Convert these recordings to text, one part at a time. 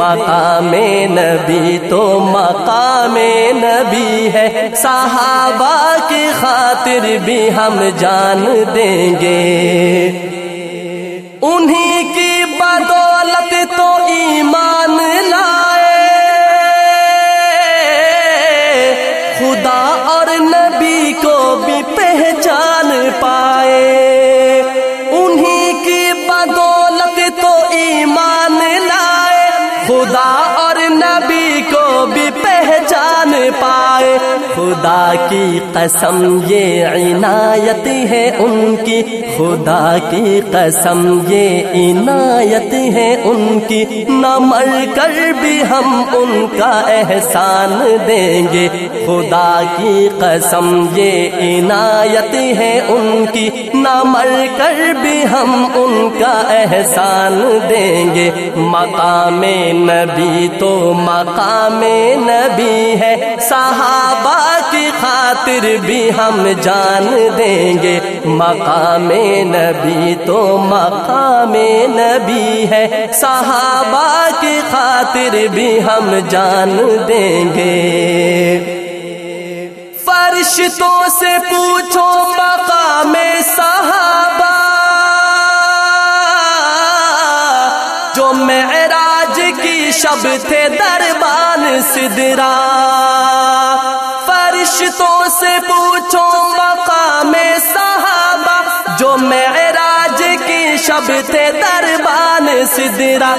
مقام نبی تو مقام نبی ہے۔ صحابہ کی خاطر بھی ہم جان دیں گے۔ انہی خدا کی قسم، یہ عنایت ہے ان کی۔ خدا کی قسم، یہ عنایت ہے ان کی۔ نہ مر کر بھی ہم ان کا احسان دیں گے۔ خدا کی قسم، یہ عنایت ہے ان کی۔ نہ مر کر بھی ہم ان کا احسان دیں گے۔ مقام نبی تو مقام نبی ہے۔ صحابہ خاطر بھی ہم جان دیں گے۔ مقام نبی تو مقام نبی ہے۔ صحابہ کی خاطر بھی ہم جان دیں گے۔ فرشتوں سے پوچھو مقام صحابہ۔ جو معراج کی شب تھے دربان سدرا فرشتوں سے پوچھو مقام صحابہ جو معراج کی شب تھے دربان سدرا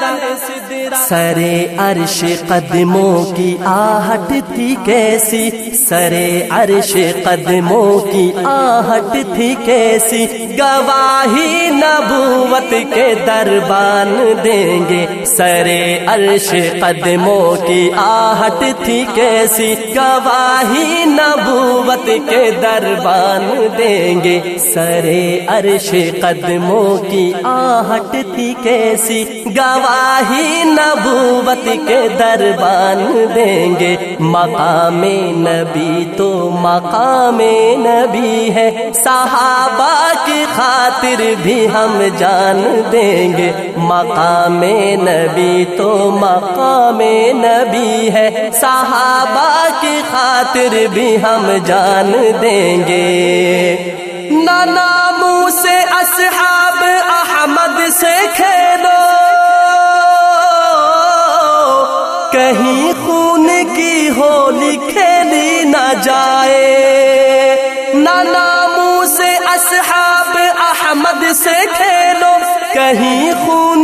سرے عرش قدموں کی آہٹ تھی کیسی؟ سرے عرش قدموں کی آہٹ تھی کیسی؟ گواہی نبوت کے دربان دیں گے۔ سرے عرش قدموں کی آہٹ تھی کیسی؟ گواہی نبوت کے دربان دیں گے۔ سرے عرش قدموں کی آہٹ تھی کیسی؟ گواہی نبوت کے دربان دیں گے۔ مقام نبی تو مقام نبی ہے۔ صحابہ کی خاطر بھی ہم جان دیں گے۔ مقام نبی تو مقام نبی ہے۔ صحابہ کی خاطر بھی ہم جان دیں گے۔ ناموں سے اصحاب احمد سے کھیلو۔ کہیں خون کی ہولی کھیلی نہ جائے۔ نہ ناموں سے اصحاب احمد سے کھیلو، کہیں خون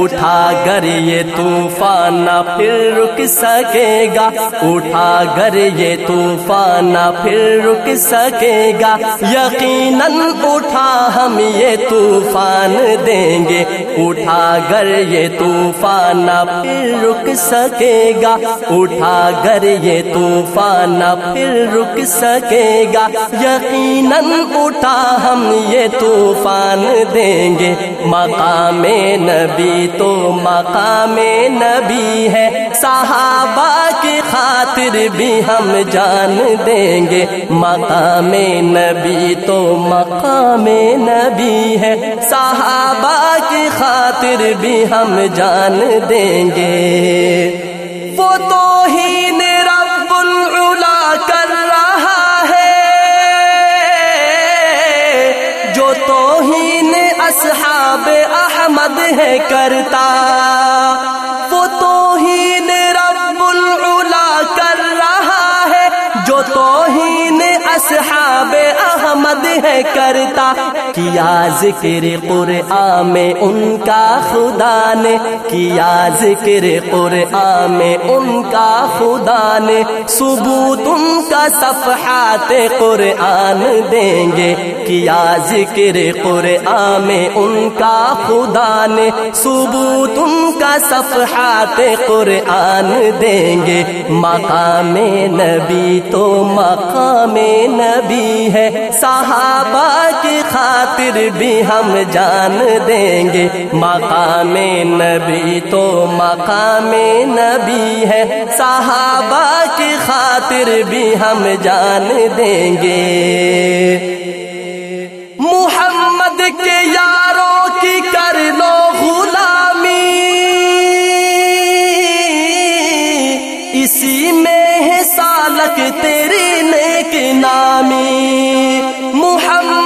اٹھا گر یہ طوفان نہ پھر رک سکے گا۔ اٹھا گر یہ طوفان نہ پھر رک سکے گا۔ یقیناً اٹھا ہم یہ طوفان دیں گے۔ اٹھا گر یہ طوفان نہ پھر رک سکے گا۔ اٹھا گر یہ طوفان نہ پھر رک سکے گا۔ یقیناً اٹھا ہم یہ طوفان دیں گے۔ مقام نبی تو مقام نبی ہے۔ صحابہ کی خاطر بھی ہم جان دیں گے۔ مقام نبی تو مقام نبی ہے۔ صحابہ کی خاطر بھی ہم جان دیں گے۔ ہے کرتا ہے کرتا کیا ذکر قرآن میں ان کا خدا نے، کیا ذکر قرآن میں ان کا خدا نے۔ ثبوت ان کا صفحات قرآن دیں گے۔ کیا ذکر قرآن میں ان کا خدا نے۔ ثبوت ان کا صفحات قرآن دیں گے۔ مقام نبی تو مقام نبی ہے۔ صحابہ کی خاطر بھی ہم جان دیں گے۔ مقام نبی تو مقام نبی ہے۔ صحابہ کی خاطر بھی ہم جان دیں گے۔ محمد کے یاروں کی کر لو غلامی۔ اسی میں ہے سالک تیری نیک نامی محمد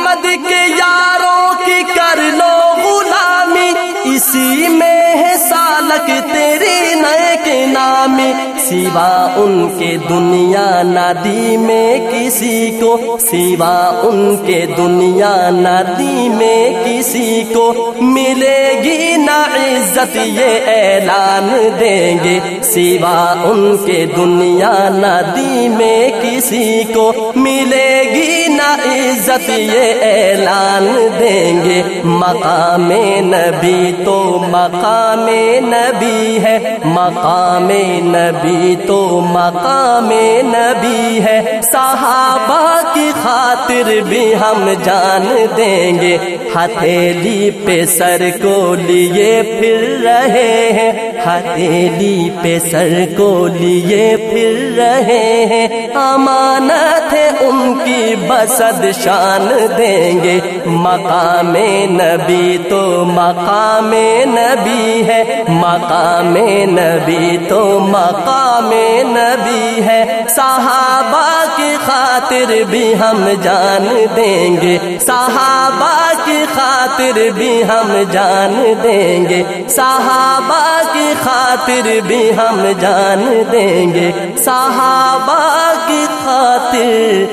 نام سوا ان کے دنیا ندی میں کسی کو، سوا ان کے دنیا ندی میں کسی کو ملے گی نہ عزت، یہ اعلان دیں گے۔ سوا ان کے دنیا ندی میں کسی کو ملے گی عزت یہ اعلان دیں گے۔ مقام نبی تو مقام نبی ہے۔ مقام نبی تو مقام نبی ہے۔ صحابہ کی خاطر بھی ہم جان دیں گے۔ ہتھیلی پہ سر کو لیے پھر رہے ہیں۔ ہتھیلی پہ سر کو لیے پھر رہے ہیں۔ امانت تھے ان کی بسد شان دیں گے۔ مقام نبی تو مقام نبی ہے۔ مقام نبی تو مقام نبی ہے۔ صحابہ کی خاطر بھی ہم جان دیں گے۔ صحابہ کی خاطر بھی ہم جان دیں گے۔ صحابہ کی خاطر بھی ہم جان دیں گے۔ صحابہ کی خاطر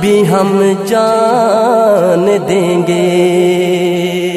بھی ہم جان دیں گے۔